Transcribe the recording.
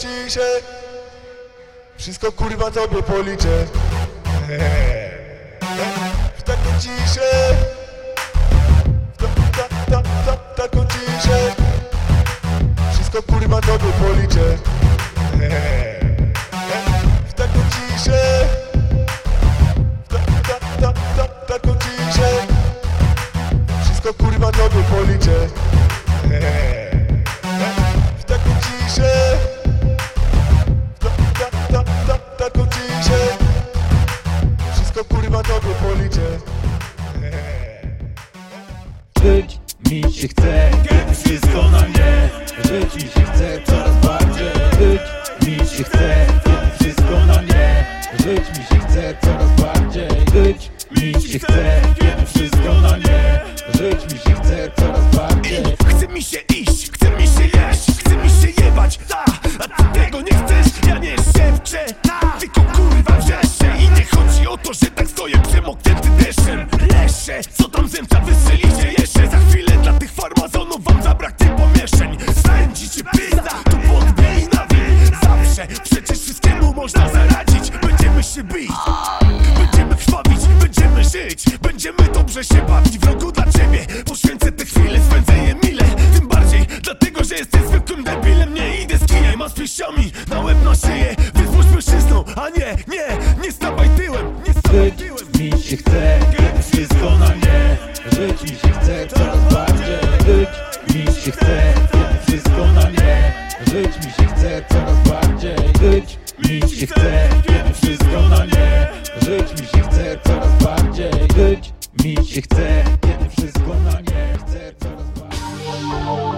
ciszę Wszystko kurwa tobie policzę. W taką ciszę ta, ta, ta, ta, Taką ciszę Wszystko kurwa tobie policzę. W taką ciszę ta, ta, ta, ta, Taką ciszę Wszystko kurwa tobie policzę mi się chce, kiedy wszystko na nie Żyć mi się chce coraz bardziej Żyć mi się chce, kiedy wszystko na nie Żyć mi się chce coraz bardziej Żyć mi się chce, kiedy wszystko na nie Żyć mi się chce coraz bardziej. Chce mi się iść, chce mi się jeść, chce mi się jebać, ta A ty tego nie chcesz, ja nie szepczę, ta Tylko kurwa wrzeszę i nie chodzi o to, że tak stoję przemoknięty deszczem. Leszę, co żyć Będziemy dobrze się bawić w rogu dla ciebie. Poświęcę te chwile, spędzę je mile. Tym bardziej, dlatego, że jesteś zwykłym debilem. Nie idę z kijem, a z pięściami na łeb na szyję Wyzwóż mężczyzną, a nie, nie, nie stawaj tyłem Nie stawaj tyłem. Żyć mi się chce, kiedy wszystko na nie Żyć mi się chce coraz bardziej. Żyć mi się chce, kiedy wszystko na nie Żyć mi się chce coraz bardziej. Żyć mi się chce, Chce coraz bardziej Żyć mi się chce, kiedy wszystko na nie Chcę coraz bardziej